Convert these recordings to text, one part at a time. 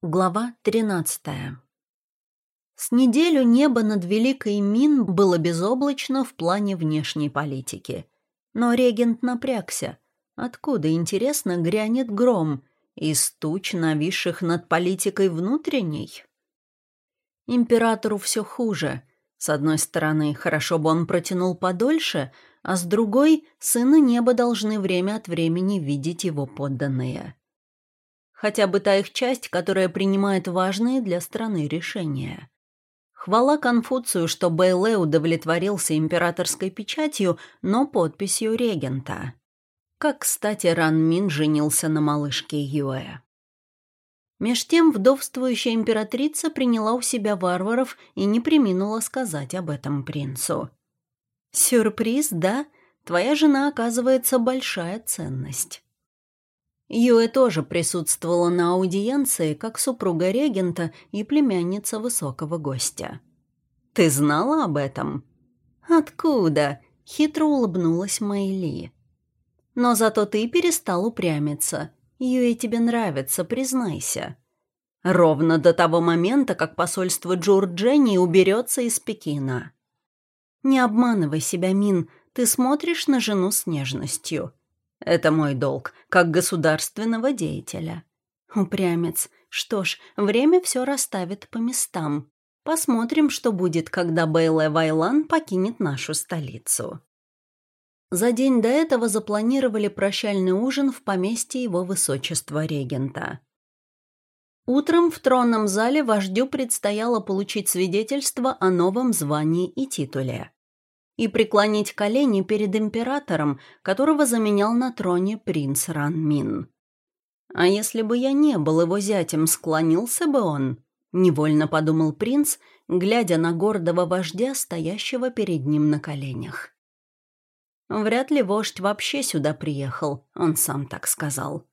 Глава 13 С неделю небо над Великой Мин было безоблачно в плане внешней политики. Но регент напрягся. Откуда, интересно, грянет гром? Из туч, нависших над политикой внутренней? Императору все хуже. С одной стороны, хорошо бы он протянул подольше, а с другой, сыны неба должны время от времени видеть его подданные хотя бы та их часть, которая принимает важные для страны решения. Хвала Конфуцию, что Бэйле удовлетворился императорской печатью, но подписью регента. Как, кстати, Ран Мин женился на малышке Юэ. Меж тем вдовствующая императрица приняла у себя варваров и не приминула сказать об этом принцу. «Сюрприз, да? Твоя жена, оказывается, большая ценность». Юэ тоже присутствовала на аудиенции как супруга регента и племянница высокого гостя. «Ты знала об этом?» «Откуда?» — хитро улыбнулась Мэйли. «Но зато ты перестал упрямиться. Юэ тебе нравится, признайся». Ровно до того момента, как посольство Джурджени уберется из Пекина. «Не обманывай себя, Мин, ты смотришь на жену с нежностью. Это мой долг, как государственного деятеля. Упрямец. Что ж, время все расставит по местам. Посмотрим, что будет, когда Бейле Вайлан покинет нашу столицу. За день до этого запланировали прощальный ужин в поместье его высочества регента. Утром в тронном зале вождю предстояло получить свидетельство о новом звании и титуле и преклонить колени перед императором, которого заменял на троне принц Ранмин. А если бы я не был его зятем, склонился бы он? Невольно подумал принц, глядя на гордого вождя, стоящего перед ним на коленях. Вряд ли вождь вообще сюда приехал, он сам так сказал.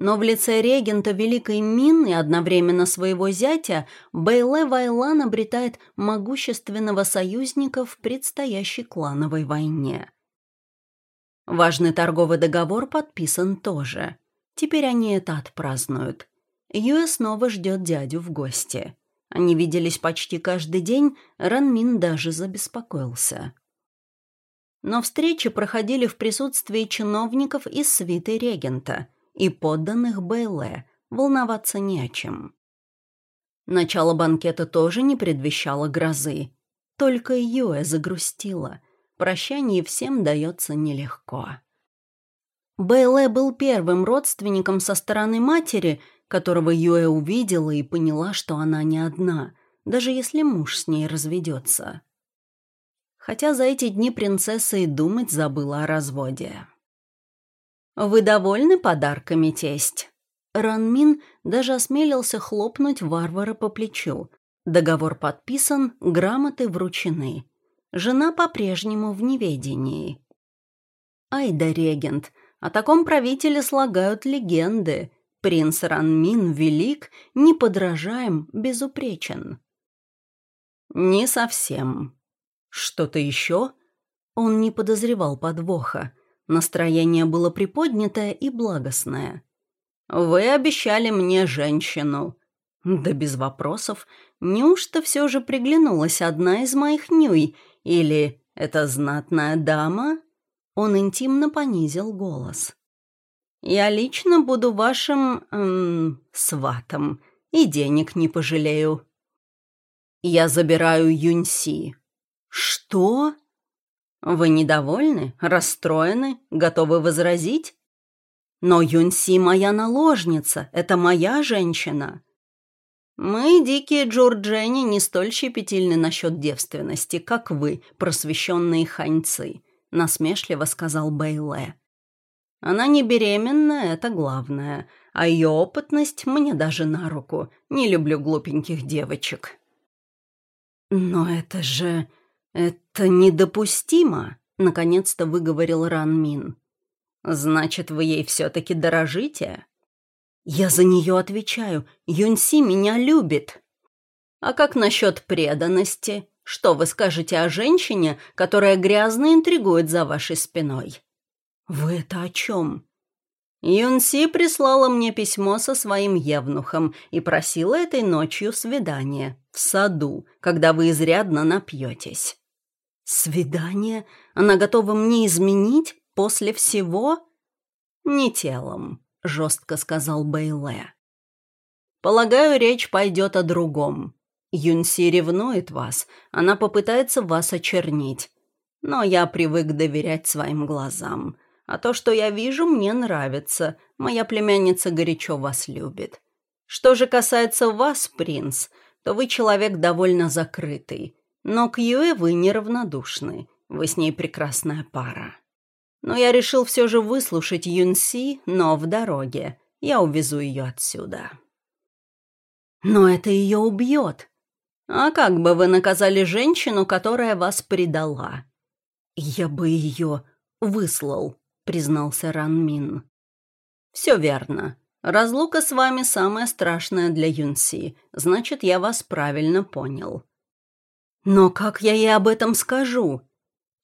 Но в лице регента Великой Мин и одновременно своего зятя Бейле Вайлан обретает могущественного союзника в предстоящей клановой войне. Важный торговый договор подписан тоже. Теперь они это отпразднуют. Юэ снова ждет дядю в гости. Они виделись почти каждый день, Ранмин даже забеспокоился. Но встречи проходили в присутствии чиновников из свиты регента – и подданных Бейле, волноваться не о чем. Начало банкета тоже не предвещало грозы. Только Юэ загрустила. Прощание всем дается нелегко. Бейле был первым родственником со стороны матери, которого Юэ увидела и поняла, что она не одна, даже если муж с ней разведется. Хотя за эти дни принцесса и думать забыла о разводе. «Вы довольны подарками, тесть?» Ранмин даже осмелился хлопнуть варвара по плечу. Договор подписан, грамоты вручены. Жена по-прежнему в неведении. Ай да регент, о таком правителе слагают легенды. Принц Ранмин велик, неподражаем, безупречен. Не совсем. Что-то еще? Он не подозревал подвоха. Настроение было приподнятое и благостное. «Вы обещали мне женщину». Да без вопросов. Неужто все же приглянулась одна из моих нюй? Или это знатная дама? Он интимно понизил голос. «Я лично буду вашим... Эм, сватом, и денег не пожалею». «Я забираю Юньси». «Что?» Вы недовольны, расстроены, готовы возразить? Но Юнси моя наложница, это моя женщина. Мы, дикие джурджени, не столь щепетильны насчет девственности, как вы, просвещенные ханьцы, насмешливо сказал Бэйле. Она не беременна, это главное, а ее опытность мне даже на руку. Не люблю глупеньких девочек. Но это же... «Это недопустимо», — наконец-то выговорил Ранмин. «Значит, вы ей все-таки дорожите?» «Я за нее отвечаю. Юнси меня любит». «А как насчет преданности? Что вы скажете о женщине, которая грязно интригует за вашей спиной?» «Вы это о чем?» Юнси прислала мне письмо со своим евнухом и просила этой ночью свидание в саду, когда вы изрядно напьетесь. Свидание? Она готова мне изменить после всего? Не телом, жестко сказал Бэйле. Полагаю, речь пойдет о другом. Юнси ревнует вас, она попытается вас очернить. Но я привык доверять своим глазам. А то, что я вижу, мне нравится. Моя племянница горячо вас любит. Что же касается вас, принц, то вы человек довольно закрытый. Но к Юэ вы неравнодушны. Вы с ней прекрасная пара. Но я решил все же выслушать Юнси, но в дороге. Я увезу ее отсюда. Но это ее убьет. А как бы вы наказали женщину, которая вас предала? Я бы ее выслал признался Ранмин. «Все верно. Разлука с вами самая страшная для Юнси. Значит, я вас правильно понял». «Но как я ей об этом скажу?»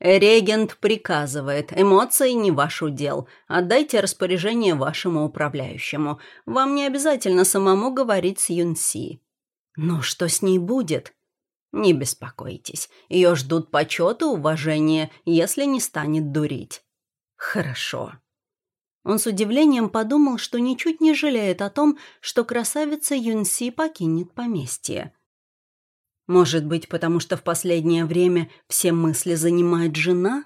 «Регент приказывает. Эмоции не ваш удел. Отдайте распоряжение вашему управляющему. Вам не обязательно самому говорить с Юнси». «Но что с ней будет?» «Не беспокойтесь. Ее ждут почет и уважение, если не станет дурить. Хорошо. Он с удивлением подумал, что ничуть не жалеет о том, что красавица Юнси покинет поместье. Может быть, потому что в последнее время все мысли занимает жена?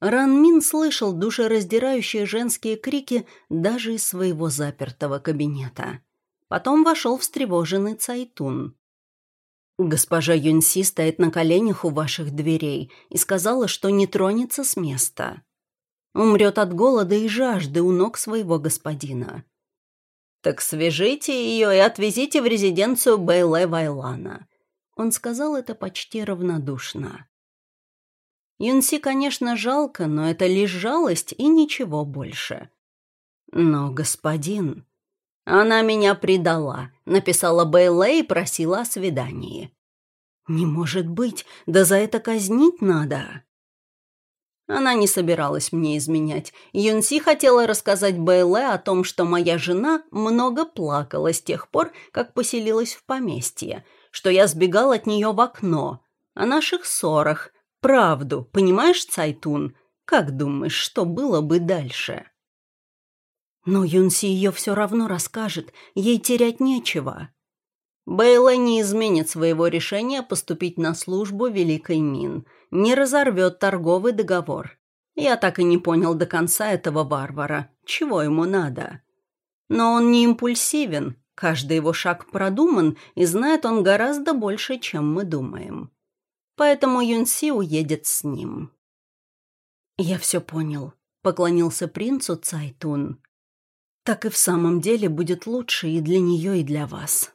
Ранмин слышал душераздирающие женские крики даже из своего запертого кабинета. Потом вошел встревоженный Цайтун. «Госпожа Юнси стоит на коленях у ваших дверей и сказала, что не тронется с места». Умрет от голода и жажды у ног своего господина. «Так свяжите ее и отвезите в резиденцию Бейле Вайлана». Он сказал это почти равнодушно. Юнси, конечно, жалко, но это лишь жалость и ничего больше. Но, господин... Она меня предала, написала Бейле и просила о свидании. Не может быть, да за это казнить надо. Она не собиралась мне изменять. Юнси хотела рассказать Бэйле о том, что моя жена много плакала с тех пор, как поселилась в поместье, что я сбегал от нее в окно, о наших ссорах. Правду, понимаешь, Цайтун? Как думаешь, что было бы дальше? Но Юнси ее все равно расскажет, ей терять нечего. Бейла не изменит своего решения поступить на службу Великой Мин – не разорвет торговый договор. Я так и не понял до конца этого варвара, чего ему надо. Но он не импульсивен, каждый его шаг продуман, и знает он гораздо больше, чем мы думаем. Поэтому Юнси уедет с ним. «Я все понял», — поклонился принцу Цайтун. «Так и в самом деле будет лучше и для нее, и для вас».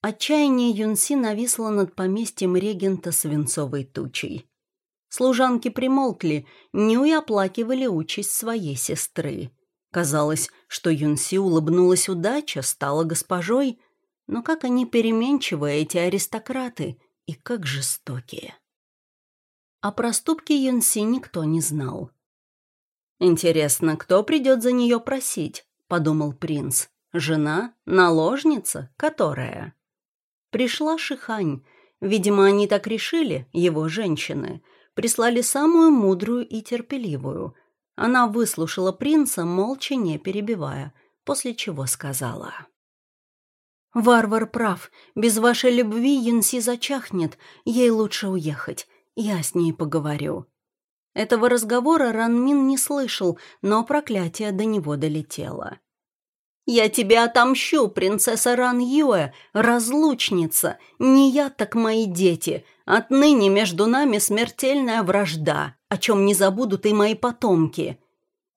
Отчаяние Юнси нависло над поместьем регента свинцовой тучей. Служанки примолкли, Нюй оплакивали участь своей сестры. Казалось, что Юнси улыбнулась удача, стала госпожой, но как они переменчивы, эти аристократы, и как жестокие. О проступке Юнси никто не знал. «Интересно, кто придет за нее просить?» — подумал принц. «Жена? Наложница? Которая?» Пришла Шихань. Видимо, они так решили, его женщины. Прислали самую мудрую и терпеливую. Она выслушала принца, молча не перебивая, после чего сказала. «Варвар прав. Без вашей любви Янси зачахнет. Ей лучше уехать. Я с ней поговорю». Этого разговора Ранмин не слышал, но проклятие до него долетело. «Я тебе отомщу, принцесса Ран Юэ, разлучница. Не я, так мои дети. Отныне между нами смертельная вражда, о чем не забудут и мои потомки.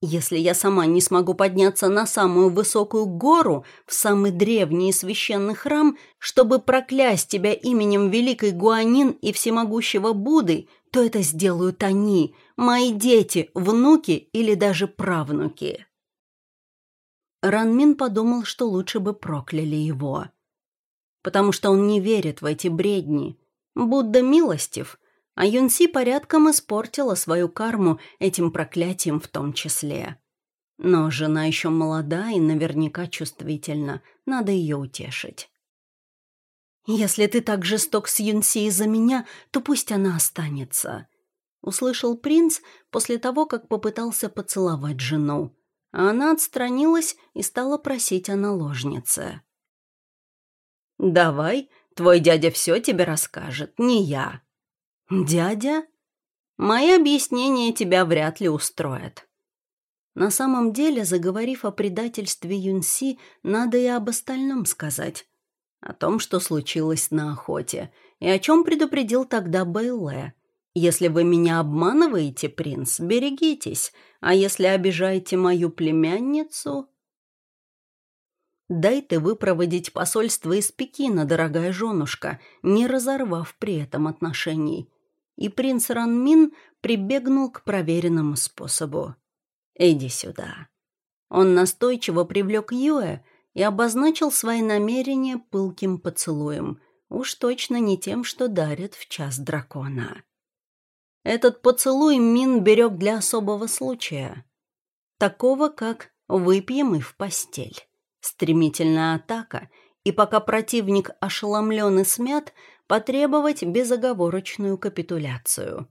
Если я сама не смогу подняться на самую высокую гору, в самый древний и священный храм, чтобы проклясть тебя именем Великой Гуанин и Всемогущего Будды, то это сделают они, мои дети, внуки или даже правнуки». Ранмин подумал, что лучше бы прокляли его. Потому что он не верит в эти бредни. Будда милостив, а Юнси порядком испортила свою карму этим проклятием в том числе. Но жена еще молода и наверняка чувствительна. Надо ее утешить. «Если ты так жесток с Юнси из-за меня, то пусть она останется», — услышал принц после того, как попытался поцеловать жену. А она отстранилась и стала просить о наложнице. «Давай, твой дядя все тебе расскажет, не я». «Дядя?» «Мои объяснения тебя вряд ли устроят». На самом деле, заговорив о предательстве Юнси, надо и об остальном сказать. О том, что случилось на охоте, и о чем предупредил тогда Бэйле. «Если вы меня обманываете, принц, берегитесь, а если обижаете мою племянницу...» «Дай ты выпроводить посольство из Пекина, дорогая женушка, не разорвав при этом отношений». И принц Ранмин прибегнул к проверенному способу. «Иди сюда». Он настойчиво привлек Юэ и обозначил свои намерения пылким поцелуем, уж точно не тем, что дарит в час дракона. Этот поцелуй Мин берег для особого случая. Такого, как «выпьем и в постель». Стремительная атака, и пока противник ошеломлен и смят, потребовать безоговорочную капитуляцию.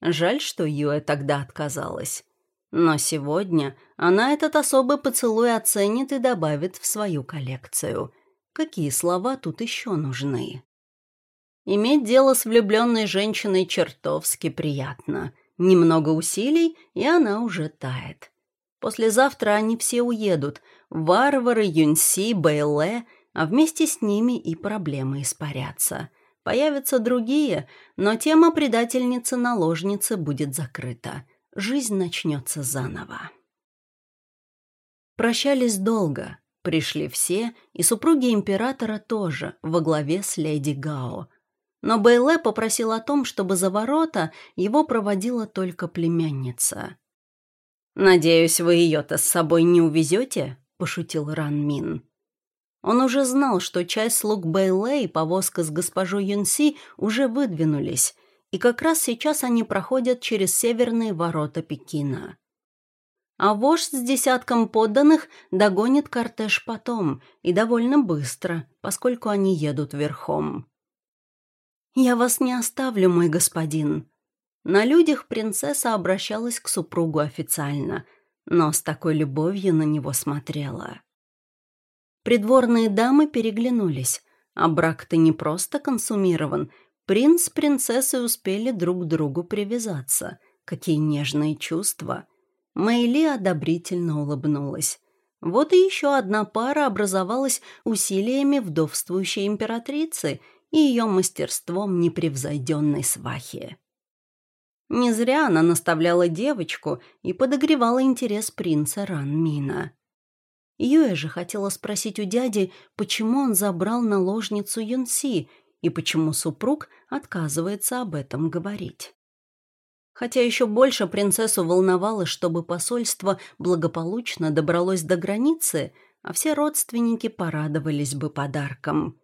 Жаль, что Юэ тогда отказалась. Но сегодня она этот особый поцелуй оценит и добавит в свою коллекцию. Какие слова тут еще нужны? Иметь дело с влюбленной женщиной чертовски приятно. Немного усилий, и она уже тает. Послезавтра они все уедут. Варвары, Юнси, Бэйле, а вместе с ними и проблемы испарятся. Появятся другие, но тема предательницы-наложницы будет закрыта жизнь начнется заново. Прощались долго. Пришли все, и супруги императора тоже, во главе с леди Гао. Но Бэйле попросил о том, чтобы за ворота его проводила только племянница. «Надеюсь, вы ее-то с собой не увезете?» — пошутил Ран Мин. Он уже знал, что часть слуг Бэйле и повозка с госпожой Юнси уже выдвинулись, и как раз сейчас они проходят через северные ворота Пекина. А вождь с десятком подданных догонит кортеж потом, и довольно быстро, поскольку они едут верхом. «Я вас не оставлю, мой господин». На людях принцесса обращалась к супругу официально, но с такой любовью на него смотрела. Придворные дамы переглянулись, а брак-то не просто консумирован — Принц с принцессой успели друг к другу привязаться. Какие нежные чувства. Мэйли одобрительно улыбнулась. Вот и еще одна пара образовалась усилиями вдовствующей императрицы и ее мастерством непревзойденной свахи. Не зря она наставляла девочку и подогревала интерес принца Ранмина. Юэ же хотела спросить у дяди, почему он забрал наложницу Юнси и почему супруг отказывается об этом говорить. Хотя еще больше принцессу волновало, чтобы посольство благополучно добралось до границы, а все родственники порадовались бы подарком.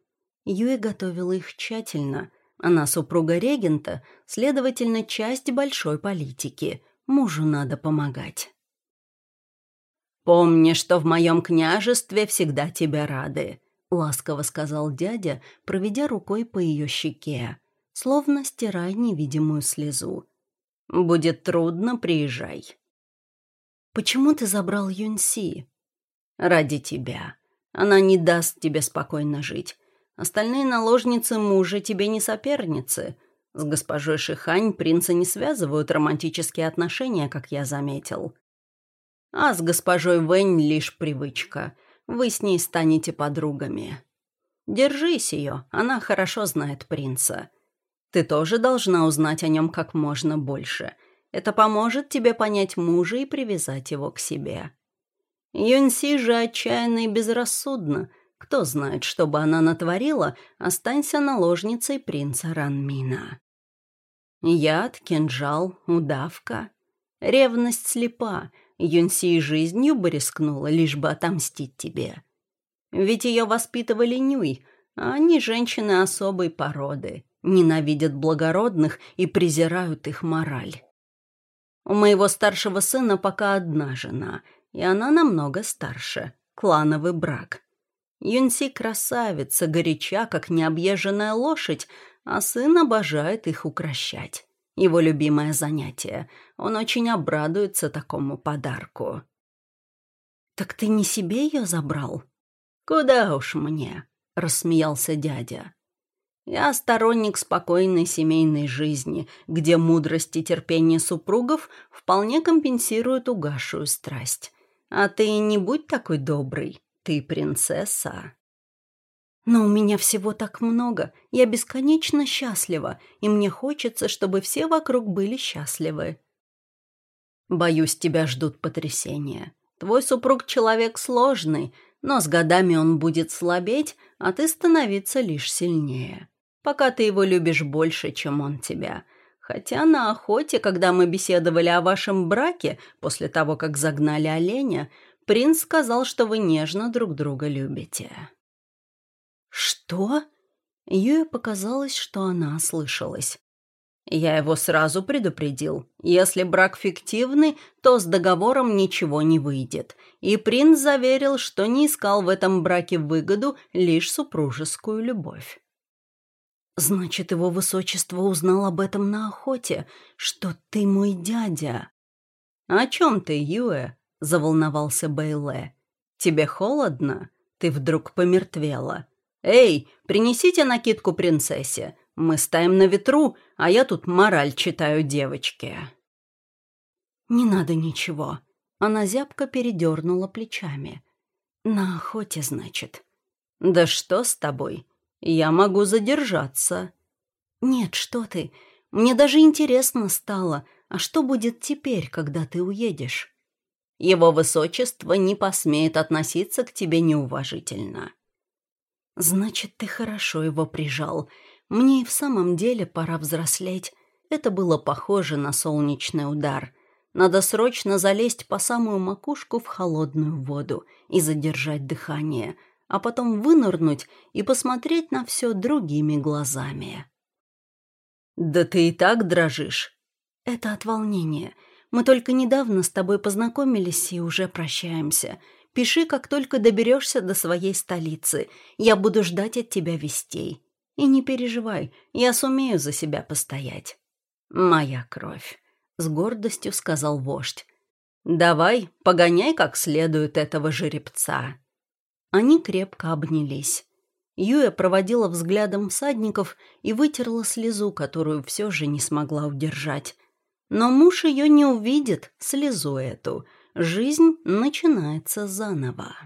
Юэ готовила их тщательно. Она супруга регента, следовательно, часть большой политики. Мужу надо помогать. «Помни, что в моем княжестве всегда тебя рады», ласково сказал дядя, проведя рукой по ее щеке, словно стирая невидимую слезу. «Будет трудно, приезжай». «Почему ты забрал Юнси?» «Ради тебя. Она не даст тебе спокойно жить. Остальные наложницы мужа тебе не соперницы. С госпожой Шихань принца не связывают романтические отношения, как я заметил. А с госпожой Вэнь лишь привычка вы с ней станете подругами. Держись ее, она хорошо знает принца. Ты тоже должна узнать о нем как можно больше. Это поможет тебе понять мужа и привязать его к себе. Юнси же отчаянно и безрассудно. Кто знает, что бы она натворила, останься наложницей принца Ранмина. Яд, кинжал, удавка. Ревность слепа, Юнси жизнью бы рискнула, лишь бы отомстить тебе. Ведь ее воспитывали Нюй, а они женщины особой породы, ненавидят благородных и презирают их мораль. У моего старшего сына пока одна жена, и она намного старше. Клановый брак. Юнси красавица, горяча, как необъезженная лошадь, а сын обожает их укращать. Его любимое занятие. Он очень обрадуется такому подарку. «Так ты не себе ее забрал?» «Куда уж мне», — рассмеялся дядя. «Я сторонник спокойной семейной жизни, где мудрость и терпение супругов вполне компенсируют угасшую страсть. А ты не будь такой добрый, ты принцесса». «Но у меня всего так много, я бесконечно счастлива, и мне хочется, чтобы все вокруг были счастливы». «Боюсь, тебя ждут потрясения. Твой супруг человек сложный, но с годами он будет слабеть, а ты становиться лишь сильнее. Пока ты его любишь больше, чем он тебя. Хотя на охоте, когда мы беседовали о вашем браке, после того, как загнали оленя, принц сказал, что вы нежно друг друга любите». «Что?» Юе показалось, что она ослышалась. Я его сразу предупредил. Если брак фиктивный, то с договором ничего не выйдет. И принц заверил, что не искал в этом браке выгоду, лишь супружескую любовь. «Значит, его высочество узнал об этом на охоте, что ты мой дядя». «О чем ты, Юэ?» — заволновался Бейле. «Тебе холодно? Ты вдруг помертвела. Эй, принесите накидку принцессе. Мы стоим на ветру, а я тут мораль читаю девочке». «Не надо ничего». Она зябко передернула плечами. «На охоте, значит». «Да что с тобой? Я могу задержаться». «Нет, что ты. Мне даже интересно стало, а что будет теперь, когда ты уедешь?» «Его высочество не посмеет относиться к тебе неуважительно». «Значит, ты хорошо его прижал. Мне и в самом деле пора взрослеть. Это было похоже на солнечный удар. Надо срочно залезть по самую макушку в холодную воду и задержать дыхание, а потом вынырнуть и посмотреть на все другими глазами. «Да ты и так дрожишь». «Это от волнения. Мы только недавно с тобой познакомились и уже прощаемся. Пиши, как только доберешься до своей столицы. Я буду ждать от тебя вестей. И не переживай, я сумею за себя постоять. Моя кровь, с гордостью сказал вождь. Давай, погоняй как следует этого жеребца. Они крепко обнялись. Юя проводила взглядом всадников и вытерла слезу, которую все же не смогла удержать. Но муж ее не увидит, слезу эту. Жизнь начинается заново.